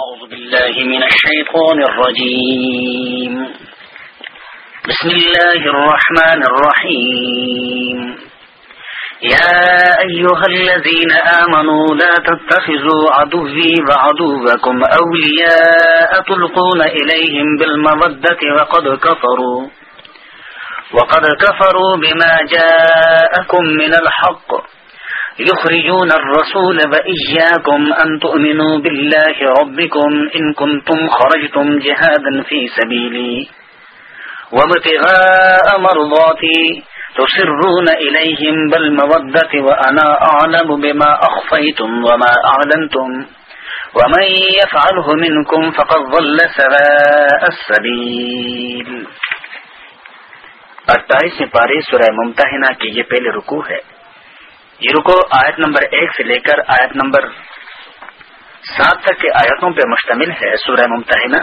أعوذ بالله من الشيطان الرجيم. بسم الله الرحمن الرحيم. يا أيها الذين آمنوا لا تتخذوا عدوي وعدوكم أولياء تلقون إليهم بالمودة وقد كفروا. وقد كفروا بما جاءكم من الحق. يخرجون الرسول وإياكم أن تؤمنوا بالله ربكم إن كنتم خرجتم جهادا في سبيلي. وابتغاء مرضاتي تسرون إليهم بالمودة وأنا أعلم بما أخفيتم وما أعلنتم. ومن يفعله منكم فقد ظل سواء السبيل. اٹھائیس پارے سورہ ممتحنہ کی یہ پہلے رکوع ہے۔ یہ رکو، آیت نمبر ایک سے لے کر آیت نمبر سات تک کے آیتوں پر مشتمل ہے سورہ ممتحنہ۔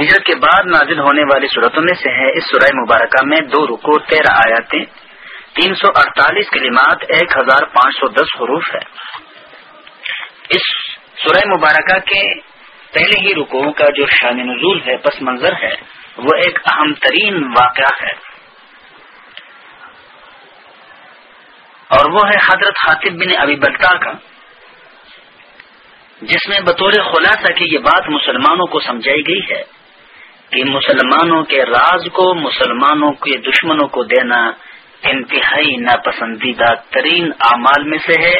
ہجرت کے بعد نازل ہونے والی صورتوں میں سے ہے اس سورہ مبارکہ میں دو رکو، تیرہ آیاتیں تین سو اڑتالیس کلمات، ایک ہزار پانچ سو دس حروف ہے۔ اس سورہ مبارکہ کے پہلے ہی رکو کا جو شان نزول ہے، پس منظر ہے، وہ ایک اہم ترین واقعہ ہے۔ اور وہ ہے حضرت حاطب بن ابی بلتا کا، جس میں بطور خلاصہ کی یہ بات مسلمانوں کو سمجھائی گئی ہے کہ مسلمانوں کے راز کو، مسلمانوں کے دشمنوں کو دینا انتہائی ناپسندیدہ ترین اعمال میں سے ہے،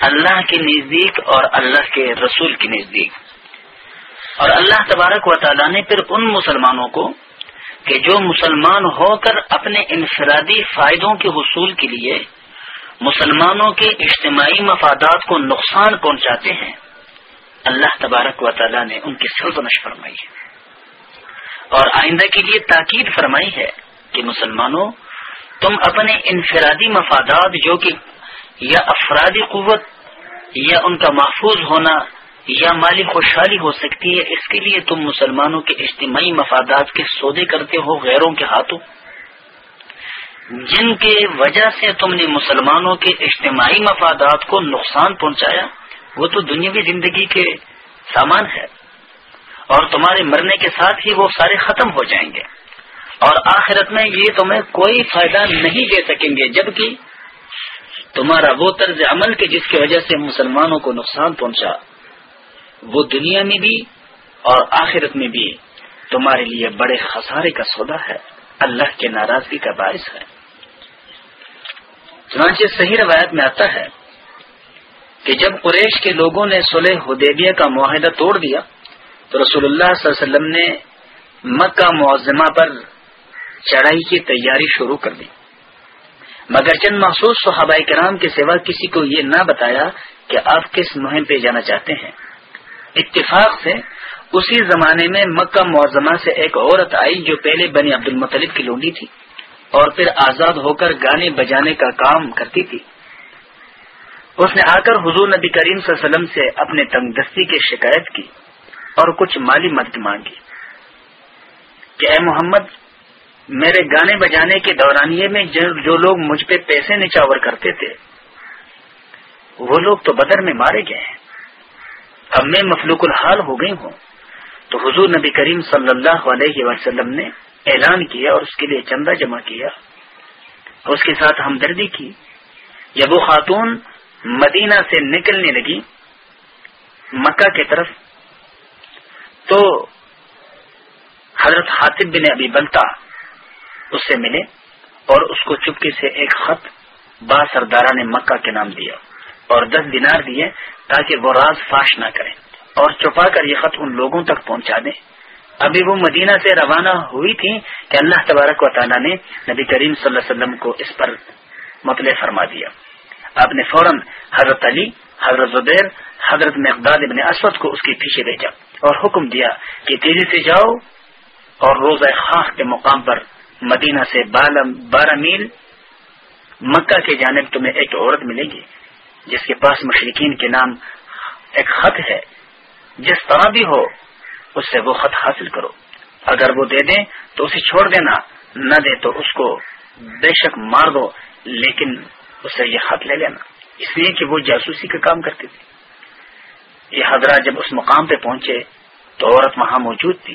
اللہ کے نزدیک اور اللہ کے رسول کے نزدیک۔ اور اللہ تبارک و تعالیٰ نے پھر ان مسلمانوں کو کہ جو مسلمان ہو کر اپنے انفرادی فائدوں کے حصول کے لیے مسلمانوں کے اجتماعی مفادات کو نقصان پہنچاتے ہیں۔ اللہ تبارک و تعالیٰ نے ان کی سلطنش فرمائی ہے۔ اور آئندہ کے لیے تاکید فرمائی ہے کہ مسلمانوں، تم اپنے انفرادی مفادات جو کہ یا افرادی قوت یا ان کا محفوظ ہونا یا مالی خوشحالی ہو سکتی ہے، اس کے لیے تم مسلمانوں کے اجتماعی مفادات کے سودے کرتے ہو، غیروں کے ہاتھوں۔ جن کے وجہ سے تم نے مسلمانوں کے اجتماعی مفادات کو نقصان پہنچایا، وہ تو دنیاوی زندگی کے سامان ہے اور تمہارے مرنے کے ساتھ ہی وہ سارے ختم ہو جائیں گے۔ اور آخرت میں یہ تمہیں کوئی فائدہ نہیں دے سکیں گے، جبکہ تمہارا وہ طرز عمل کے جس کی وجہ سے مسلمانوں کو نقصان پہنچا، وہ دنیا میں بھی اور آخرت میں بھی تمہارے لیے بڑے خسارے کا سودا ہے۔ اللہ کے ناراضگی کا باعث ہے۔ چنانچہ صحیح روایت میں آتا ہے کہ جب قریش کے لوگوں نے صلح حدیبیہ کا معاہدہ توڑ دیا تو رسول اللہ صلی اللہ علیہ وسلم نے مکہ معظمہ پر چڑھائی کی تیاری شروع کر دی۔ مگر چند مخصوص صحابہ کرام کے سوا کسی کو یہ نہ بتایا کہ آپ کس مہم پہ جانا چاہتے ہیں۔ اتفاق سے اسی زمانے میں مکہ معظمہ سے ایک عورت آئی جو پہلے بنی عبد المطلب کی لونڈی تھی۔ اور پھر آزاد ہو کر گانے بجانے کا کام کرتی تھی۔ اس نے آ کر حضور نبی کریم صلی اللہ علیہ وسلم سے اپنے تنگ دستی کی شکایت کی اور کچھ مالی مدد مانگی کہ اے محمد، میرے گانے بجانے کے دورانیے میں جو لوگ مجھ پہ پیسے نچاور کرتے تھے، وہ لوگ تو بدر میں مارے گئے ہیں۔ اب میں مفلوق الحال ہو گئی ہوں۔ تو حضور نبی کریم صلی اللہ علیہ وسلم نے اعلان کیا اور اس کے لیے چندہ جمع کیا اور اس کے ساتھ ہمدردی کی۔ جب وہ خاتون مدینہ سے نکلنے لگی، مکہ کی طرف۔ تو حضرت حاطب بن ابی بلتا اس سے ملے اور اس کو چپکے سے ایک خط با سردارہ نے مکہ کے نام دیا اور دس دینار دیے تاکہ وہ راز فاش نہ کریں اور چھپا کر یہ خط ان لوگوں تک پہنچا دیں۔ ابھی وہ مدینہ سے روانہ ہوئی تھی کہ اللہ تبارک و تعالیٰ نے نبی کریم صلی اللہ علیہ وسلم کو اس پر مطلع فرما دیا۔ آپ نے فوراً حضرت علی، حضرت زبیر، حضرت مقداد ابن اسود کو اس کے پیچھے بھیجا اور حکم دیا کہ تیزی سے جاؤ اور روزہ خاص کے مقام پر مدینہ سے بارہ میل مکہ کے جانب تمہیں ایک عورت ملے گی، جس کے پاس مشرقین کے نام ایک خط ہے۔ جس طرح بھی ہو اس سے وہ خط حاصل کرو۔ اگر وہ دے دیں تو اسے چھوڑ دینا، نہ دے تو اس کو بے شک مار دو، لیکن اسے یہ خط لے لینا۔ اس لیے کہ وہ جاسوسی کا کام کرتے تھے۔ یہ حضرات جب اس مقام پہ پہنچے تو عورت وہاں موجود تھی۔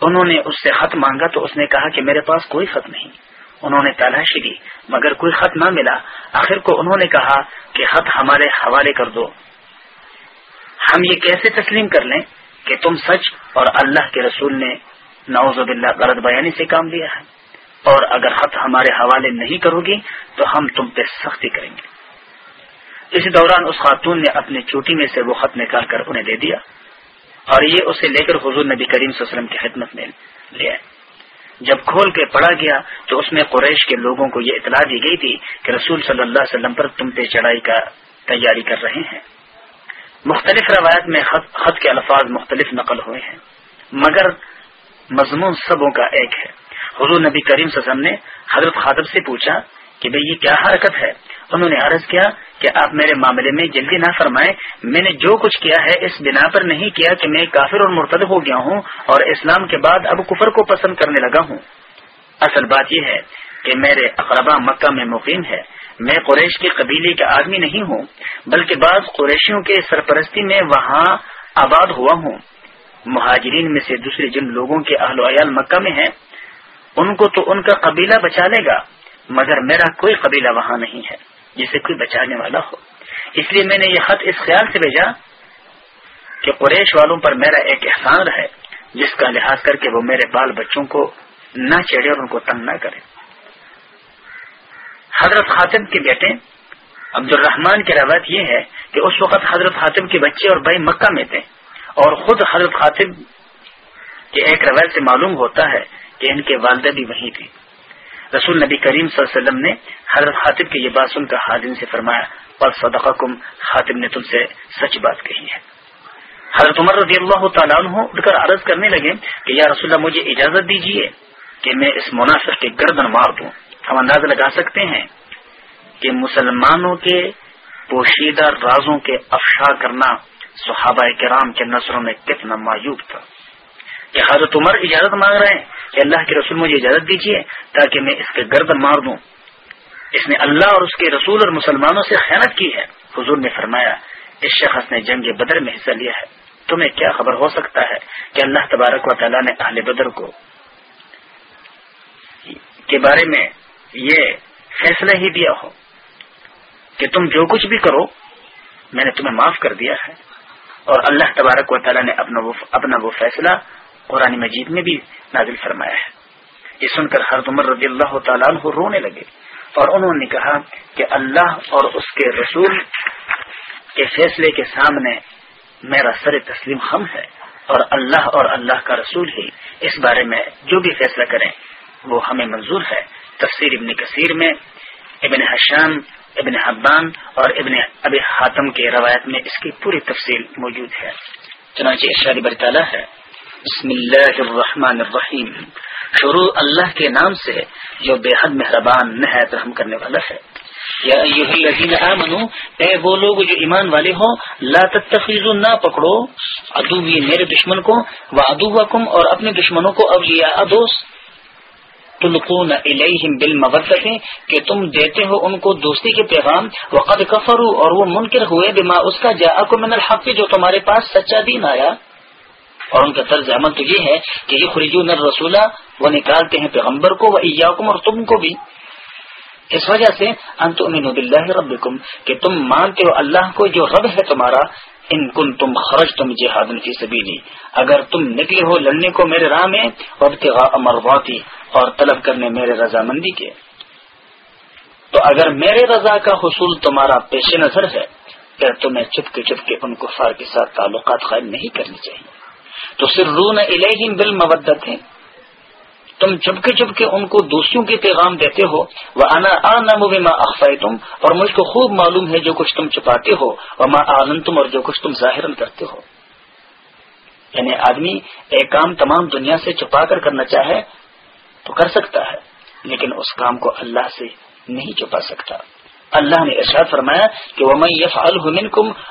انہوں نے اس سے خط مانگا تو اس نے کہا کہ میرے پاس کوئی خط نہیں۔ انہوں نے تلاشی دی، مگر کوئی خط نہ ملا۔ آخر کو انہوں نے کہا کہ خط ہمارے حوالے کر دو۔ ہم یہ کیسے تسلیم کر لیں؟ کہ تم سچ اور اللہ کے رسول نے نوز باللہ غلط بیانی سے کام لیا ہے۔ اور اگر خط ہمارے حوالے نہیں کرو گی تو ہم تم پہ سختی کریں گے۔ اسی دوران اس خاتون نے اپنی چوٹی میں سے وہ خط نکال کر انہیں دے دیا۔ اور یہ اسے لے کر حضور نبی کریم صلی اللہ علیہ وسلم کی خدمت میں لیا جب کھول کے پڑھا گیا تو اس میں قریش کے لوگوں کو یہ اطلاع دی گئی تھی کہ رسول صلی اللہ علیہ وسلم پر تم پہ چڑھائی کا تیاری کر رہے ہیں۔ مختلف روایت میں خط خط کے الفاظ مختلف نقل ہوئے ہیں۔ مگر مضمون سبوں کا ایک ہے۔ حضور نبی کریم صلی اللہ علیہ وسلم نے حضرت خاطب سے پوچھا کہ بھئی یہ کیا حرکت ہے؟ انہوں نے عرض کیا کہ آپ میرے معاملے میں جلدی نہ فرمائیں۔ میں نے جو کچھ کیا ہے اس بنا پر نہیں کیا کہ میں کافر اور مرتد ہو گیا ہوں اور اسلام کے بعد اب کفر کو پسند کرنے لگا ہوں۔ اصل بات یہ ہے کہ میرے اقربا مکہ میں مقیم ہے۔ میں قریش کے قبیلے کا آدمی نہیں ہوں، بلکہ بعض قریشیوں کے سرپرستی میں وہاں آباد ہوا ہوں۔ مہاجرین میں سے دوسرے جن لوگوں کے اہل و عیال مکہ میں ہیں، ان کو تو ان کا قبیلہ بچا لے گا، مگر میرا کوئی قبیلہ وہاں نہیں ہے، جسے کوئی بچانے والا ہو۔ اس لیے میں نے یہ خط اس خیال سے بھیجا کہ قریش والوں پر میرا ایک احسان ہے جس کا لحاظ کر کے وہ میرے بال بچوں کو نہ چڑھے اور ان کو تنگ نہ کرے۔ حضرت خاطب کے بیٹے عبد الرحمان کی روایت یہ ہے کہ اس وقت حضرت خاطب کے بچے اور بھائی مکہ میں تھے اور خود حضرت خاطب کے ایک روایت سے معلوم ہوتا ہے کہ ان کے والدہ بھی وہیں تھی رسول نبی کریم صلی اللہ علیہ وسلم نے حضرت خاطب کی یہ بات سن کر حاضر سے فرمایا اور صدقہ کم خاطب نے تم سے سچ بات کہی ہے۔ حضرت عمر رضی اللہ تعالیٰ عنہ اٹھ کر عرض کرنے لگے کہ، یا رسول اللہ، مجھے اجازت دیجیے کہ میں اس مناسب کے گردن مار دوں۔ ہم انداز لگا سکتے ہیں کہ مسلمانوں کے پوشیدہ رازوں کے افشا کرنا صحابہ کرام کے نظروں میں کتنا معیوب تھا۔ کہ حضرت عمر اجازت مانگ رہے ہیں کہ اللہ کے رسول مجھے اجازت دیجیے تاکہ میں اس کے گردن مار دوں۔ اس نے اللہ اور اس کے رسول اور مسلمانوں سے خیانت کی ہے۔ حضور نے فرمایا، اس شخص نے جنگ بدر میں حصہ لیا ہے۔ تمہیں کیا خبر ہو سکتا ہے کہ اللہ تبارک و تعالیٰ نے اہل بدر کو کے بارے میں یہ فیصلہ ہی دیا ہو کہ تم جو کچھ بھی کرو، میں نے تمہیں معاف کر دیا ہے۔ اور اللہ تبارک و تعالیٰ نے اپنا وہ اپنا وہ فیصلہ قرآن مجید میں بھی نازل فرمایا ہے۔ یہ سن کر ہر عمر رضی اللہ تعالیٰ عنہ رونے لگے اور انہوں نے کہا کہ اللہ اور اس کے رسول کے فیصلے کے سامنے میرا سر تسلیم خم ہے اور اللہ اور اللہ کا رسول ہی اس بارے میں جو بھی فیصلہ کریں۔ وہ ہمیں منظور ہے تفسیر ابن کثیر میں، ابن حشام، ابن حبان اور ابن اب حاتم کے روایت میں اس کی پوری تفصیل موجود ہے۔ چنانچہ ارشاد برطالہ ہے، بسم اللہ الرحمن الرحیم۔ شروع اللہ کے نام سے جو بے حد مہربان نہایت رحم کرنے والا ہے۔ یا اے وہ لوگ جو ایمان والے ہوں لا تتخذوا نہ پکڑو۔ ادو میرے دشمن کو و ادوکم اور اپنے دشمنوں کو، اولیاء دوست۔ تلقون الیہم بالمودت کہ تم دیتے ہو ان کو دوستی کے پیغام، وقد کفروا، اور وہ منکر ہوئے بما اس کا جاءکم من الحق، جو تمہارے پاس سچا دین آیا۔ اور ان کا طرز عمل تو یہ ہے کہ یہ خریجون الرسولہ وہ نکالتے ہیں پیغمبر کو وہ ایاکم، اور تم کو بھی۔ اس وجہ سے انت امین باللہ ربکم، کہ تم مانتے ہو اللہ کو جو رب ہے تمہارا ان کن تم خرج تم جہاد کی سبیلی۔ اگر تم نکلے ہو لڑنے کو میرے راہ میں امرواتی اور طلب کرنے میرے رضامندی کے۔ تو اگر میرے رضا کا حصول تمہارا پیش نظر ہے، پھر تمہیں چپ کے چپ کے ان کفار کے ساتھ تعلقات قائم نہیں کرنی چاہیے۔ تو صرف رون الہم بل مبت تم چپ کے چپ کے ان کو دوسروں کے پیغام دیتے ہو وہ انا ماں اخفائی تم اور مجھ کو خوب معلوم ہے جو کچھ تم چھپاتے ہو وہ ماں آنند تم اور جو کچھ تم ظاہر کرتے ہو۔ یعنی آدمی ایک کام تمام دنیا سے چھپا کر کرنا چاہے تو کر سکتا ہے، لیکن اس کام کو اللہ سے نہیں چھپا سکتا۔ اللہ نے ارشاد فرمایا کہ وہ میں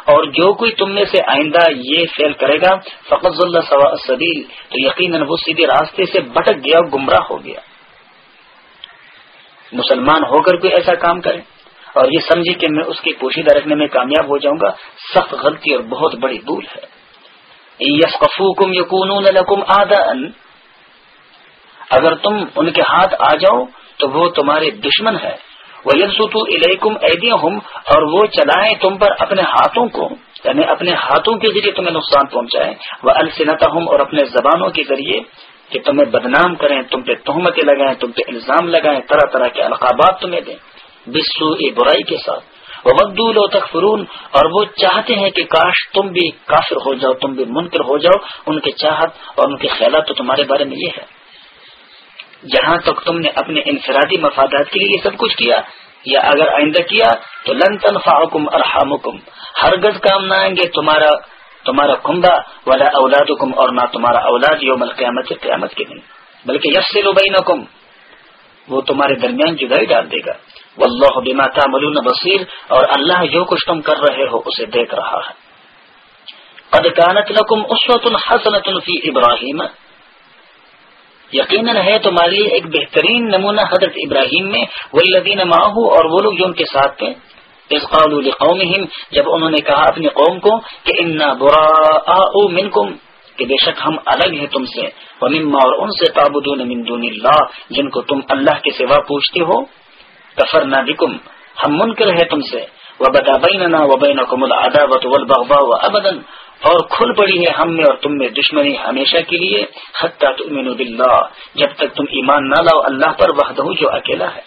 اور جو کوئی تم میں سے آئندہ یہ فیل کرے گا فقط اللہ سبیل تو یقیناً وہ سیدھے راستے سے بٹک گیا گمراہ ہو گیا۔ مسلمان ہو کر کوئی ایسا کام کرے اور یہ سمجھے کہ میں اس کے پوشیدہ رکھنے میں کامیاب ہو جاؤں گا، سخت غلطی اور بہت بڑی بھول ہے۔ لکم اگر تم ان کے ہاتھ آ جاؤ تو وہ تمہارے دشمن ہے۔ وہ یسوتو الحکم ایدیم اور وہ چلائیں تم پر اپنے ہاتھوں کو یعنی اپنے ہاتھوں کے ذریعے تمہیں نقصان پہنچائیں۔ وہ السنتا اور اپنے زبانوں کے ذریعے کہ تمہیں بدنام کریں، تم پہ تہمتیں لگائیں، تم پہ الزام لگائیں، طرح طرح کے القابات تمہیں دیں۔ بسو برائی کے ساتھ۔ وہ وقدول و تخفرون اور وہ چاہتے ہیں کہ کاش تم بھی کافر ہو جاؤ، تم بھی منکر ہو جاؤ۔ ان کے چاہت اور ان کے خیالات تو تمہارے بارے میں یہ ہے۔ جہاں تک تم نے اپنے انفرادی مفادات کے لیے یہ سب کچھ کیا، یا اگر آئندہ کیا، تو لن تنفعکم ارحامکم۔ ہرگز کام نہ آئیں گے، تمہارا تمہارا کنبا والا اولاد اور نہ تمہارا اولاد یوم القیامت قیامت کے دن۔ بلکہ یس بینکم، وہ تمہارے درمیان جدائی ڈال دے گا۔ واللہ بما تعملون بصیر، اور اللہ جو کچھ تم کر رہے ہو، اسے دیکھ رہا ہے۔ قد كانت لكم اسوه حسنه في ابراهيم یقیناً ہے تمہارے لیے ایک بہترین نمونہ حضرت ابراہیم میں، والذین معه اور وہ لوگ جو ان کے ساتھ تھے۔ اس لقومهم جب انہوں نے کہا اپنی قوم کو کہ انا براء منکم کہ بے شک ہم الگ ہیں تم سے، ومما، اور ان سے تعبدون من دون اللہ، جن کو تم اللہ کے سوا پوچھتے ہو۔ کفر نہ ہم منکر ہے تم سے۔ وہ بتا بین و بین کمل اور کھل پڑی ہے ہم میں اور تم میں دشمنی ہمیشہ کے لیے، حتیٰ تؤمن باللہ، جب تک تم ایمان نہ لاؤ اللہ پر وحدہ جو اکیلا ہے۔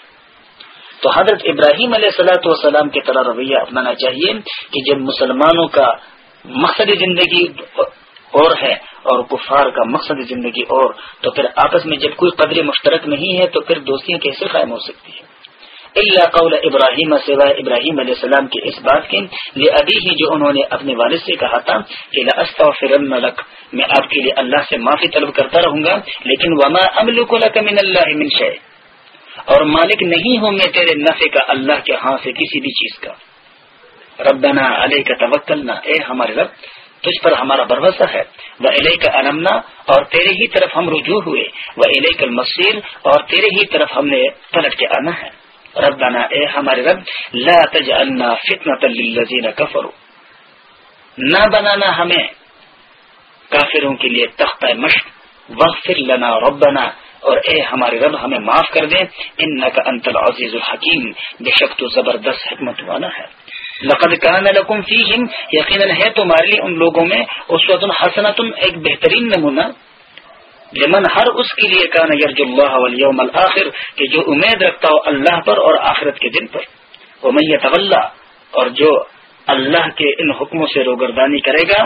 تو حضرت ابراہیم علیہ صلاحت والسلام کی طرح رویہ اپنانا چاہیے کہ جب مسلمانوں کا مقصد زندگی اور ہے اور کفار کا مقصد زندگی اور، تو پھر آپس میں جب کوئی قدر مشترک نہیں ہے، تو پھر دوستیاں کیسے قائم ہو سکتی ہے اللہ قول ابراہیم سوائے ابراہیم علیہ السلام کی اس بات کے لیے ابھی ہی جو انہوں نے اپنے والد سے کہا تھا کہ لک، میں آپ کے لیے اللہ سے معافی طلب کرتا رہوں گا، لیکن وما لک من اللہ من شے اور مالک نہیں ہوں میں تیرے نفع کا، اللہ کے ہاں سے کسی بھی چیز کا۔ ربنا علیہ کا توکل اے ہمارے رب، تجھ پر ہمارا بھروسہ ہے۔ وہ علیہ کا علمنا اور تیرے ہی طرف ہم رجوع ہوئے۔ وہ علیہ کا اور تیرے ہی طرف ہم نے پلٹ کے آنا ہے۔ ربنا، اے ہمارے رب، لا تجعلنا فتنة للذین کفروا۔ نہ بنانا ہمیں کافروں کے لیے تخت مشق وغفر لنا ربنا۔ اور اے ہمارے رب، ہمیں معاف کر دیں۔ انک انت العزیز الحکیم۔ بے شک تو زبردست حکمت والا ہے۔ لقد کان لکم فیہم، یقینا ہے تمہارے لیے ان لوگوں میں اسوۃ حسنۃ ایک بہترین نمونہ۔ لمن ہر اس کے لیے کان یرج اللہ والیوم الاخر کہ جو امید رکھتا ہو اللہ پر اور آخرت کے دن پر. وہ طول اور جو اللہ کے ان حکموں سے روگردانی کرے گا،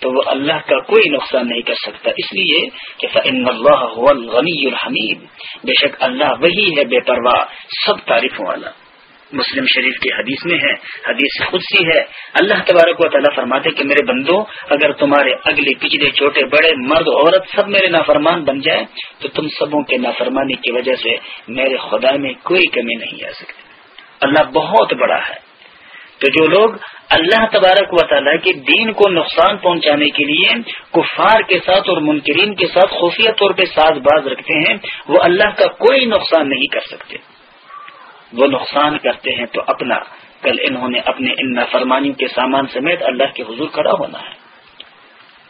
تو وہ اللہ کا کوئی نقصان نہیں کر سکتا. اس لیے کہ فن اللہ الغنی الحمید بے شک اللہ وہی ہے بے پرواہ، سب تعریفوں والا۔ مسلم شریف کی حدیث میں ہے، حدیث خود سی ہے۔ اللہ تبارک و تعالیٰ فرماتے کہ میرے بندو، اگر تمہارے اگلے پچھلے چھوٹے بڑے مرد، عورت سب میرے نافرمان بن جائے، تو تم سبوں کے نافرمانی کی وجہ سے میرے خدا میں کوئی کمی نہیں آ سکتی۔ اللہ بہت بڑا ہے۔ تو جو لوگ اللہ تبارک و تعالیٰ کے دین کو نقصان پہنچانے کے لیے کفار کے ساتھ اور منکرین کے ساتھ خفیہ طور پہ ساز باز رکھتے ہیں، وہ اللہ کا کوئی نقصان نہیں کر سکتے۔ وہ نقصان کرتے ہیں تو اپنا، کل انہوں نے اپنے ان فرمانیوں کے سامان سمیت اللہ کے حضور کھڑا ہونا ہے۔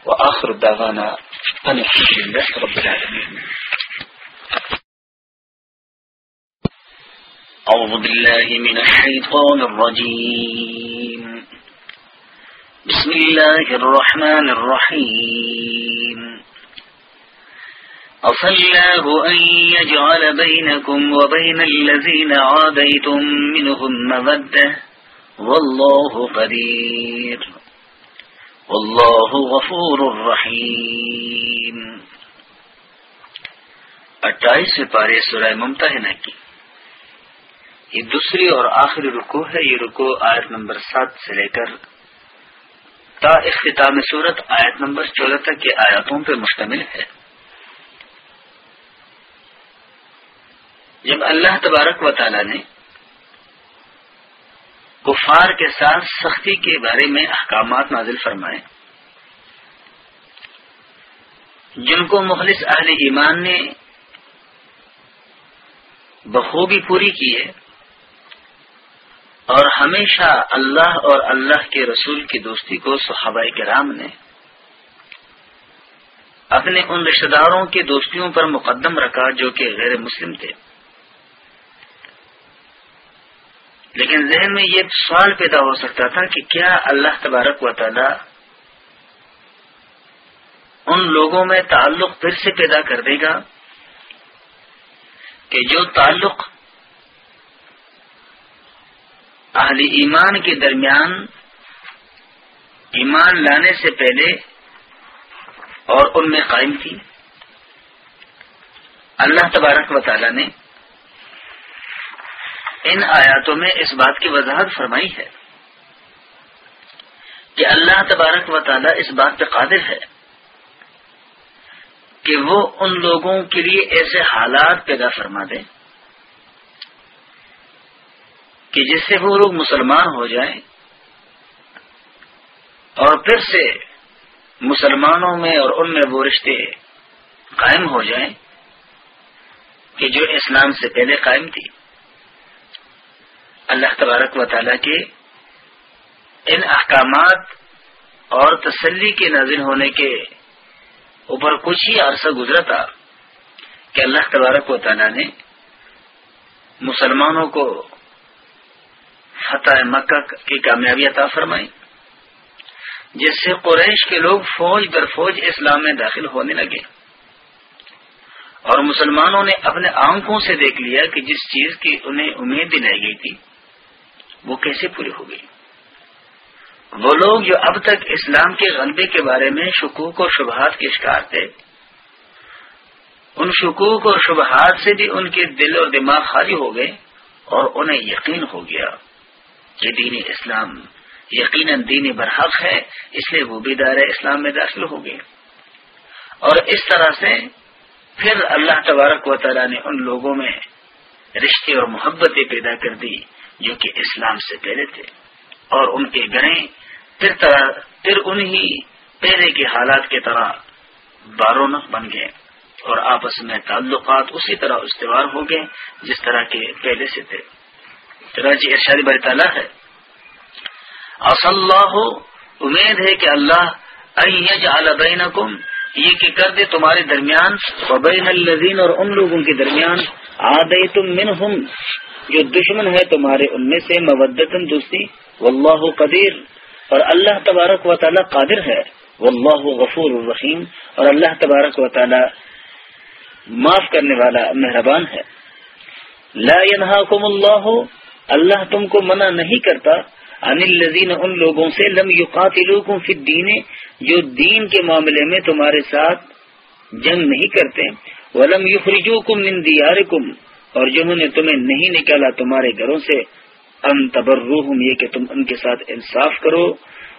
وہ آخر داغانہ أعوذ بالله من الشيطان الرجيم بسم الله الرحمن الرحيم الله أن يجعل بينكم وبين الذين عاديتم منهم مودة والله قدير والله غفور رحيم اٹھائیس پارے سورہ ممتحنہ کی۔ یہ دوسری اور آخری رکو ہے۔ یہ رکو آیت نمبر سات سے لے کر تا اختتام صورت آیت نمبر چودہ تک کے آیاتوں پر مشتمل ہے۔ جب اللہ تبارک و تعالی نے کفار کے ساتھ سختی کے بارے میں احکامات نازل فرمائے، جن کو مخلص اہل ایمان نے بخوبی پوری کی ہے، اور ہمیشہ اللہ اور اللہ کے رسول کی دوستی کو صحابہ کرام نے اپنے ان رشتہ داروں کی دوستیوں پر مقدم رکھا جو کہ غیر مسلم تھے۔ لیکن ذہن میں یہ سوال پیدا ہو سکتا تھا کہ کیا اللہ تبارک و تعالی ان لوگوں میں تعلق پھر سے پیدا کر دے گا کہ جو تعلق اہل ایمان کے درمیان ایمان لانے سے پہلے اور ان میں قائم تھی؟ اللہ تبارک و تعالی نے ان آیاتوں میں اس بات کی وضاحت فرمائی ہے کہ اللہ تبارک و تعالی اس بات پہ قادر ہے کہ وہ ان لوگوں کے لیے ایسے حالات پیدا فرما دیں کہ جس سے وہ لوگ مسلمان ہو جائیں اور پھر سے مسلمانوں میں اور ان میں وہ رشتے قائم ہو جائیں کہ جو اسلام سے پہلے قائم تھی۔ اللہ تبارک و تعالی کے ان احکامات اور تسلی کے نازل ہونے کے اوپر کچھ ہی عرصہ گزرا تھا کہ اللہ تبارک و تعالیٰ نے مسلمانوں کو فتح مکہ کی کامیابی عطا فرمائی، جس سے قریش کے لوگ فوج در فوج اسلام میں داخل ہونے لگے۔ اور مسلمانوں نے اپنے آنکھوں سے دیکھ لیا کہ جس چیز کی انہیں امید دلائی گئی تھی۔ وہ کیسے پوری ہو گئی؟ وہ لوگ جو اب تک اسلام کے غلبے کے بارے میں شکوک اور شبہات کے شکار تھے، ان شکوک اور شبہات سے بھی ان کے دل اور دماغ خالی ہو گئے اور انہیں یقین ہو گیا کہ دین اسلام یقیناً دین برحق ہے، اس لیے وہ بھی دائرہ اسلام میں داخل ہو گئے۔ اور اس طرح سے پھر اللہ تبارک و تعالیٰ نے ان لوگوں میں رشتے اور محبتیں پیدا کر دی۔ جو کہ اسلام سے پہلے تھے اور ان کے گڑے پھر طرح پھر انہی پہلے کے حالات کی طرح بارونق بن گئے اور آپس میں تعلقات اسی طرح استوار ہو گئے جس طرح کے پہلے سے تھے۔ جی ارشاد بر تعالیٰ ہے اللہ، امید ہے کہ اللہ بینکم، یہ کہ کر دے تمہارے درمیان وبین الذین اور ان لوگوں کے درمیان، آدیتم منہم جو دشمن ہے تمہارے، ان میں سے مودتن دوستی، واللہ قدیر، اور اللہ تبارک و تعالیٰ قادر ہے، واللہ غفور الرحیم، اور اللہ تبارک و تعالی معاف کرنے والا مہربان ہے۔ لا ينهاكم اللہ اللہ تم کو منع نہیں کرتا ان الذين ان لوگوں سے، لم يقاتلوكم في الدين جو دین کے معاملے میں تمہارے ساتھ جنگ نہیں کرتے، ولم يخرجوكم من دياركم اور جنہوں نے تمہیں نہیں نکالا تمہارے گھروں سے، ان تبرروہم یہ کہ تم ان کے ساتھ انصاف کرو